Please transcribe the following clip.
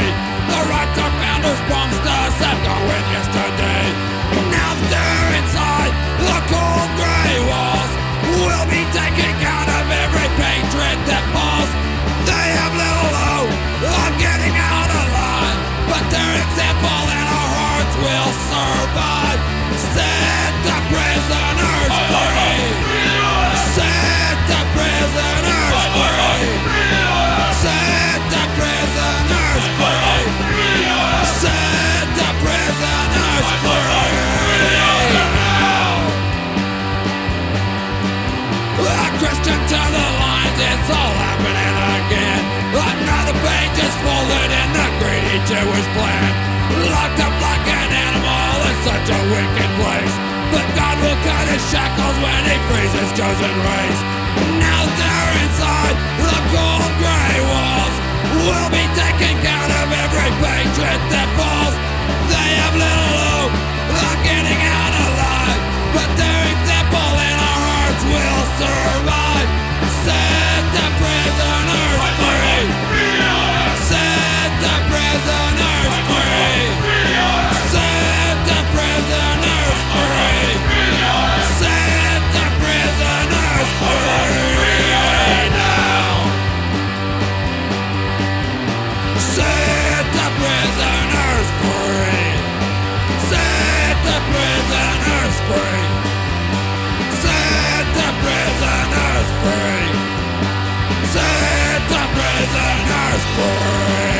The rights our founders us have gone with yesterday. Now they're inside the cold gray walls, we'll be taking count of every patriot that falls. They have little hope of getting out alive, but their example in our hearts will survive. A Christian to the lines, it's all happening again. Another page is folded in the greedy Jewish plan. Locked up like an animal in such a wicked place. But God will cut his shackles when he frees his chosen race. Now they're inside the cold gray walls. We'll be taking count of every patriot hearts the prisoners free.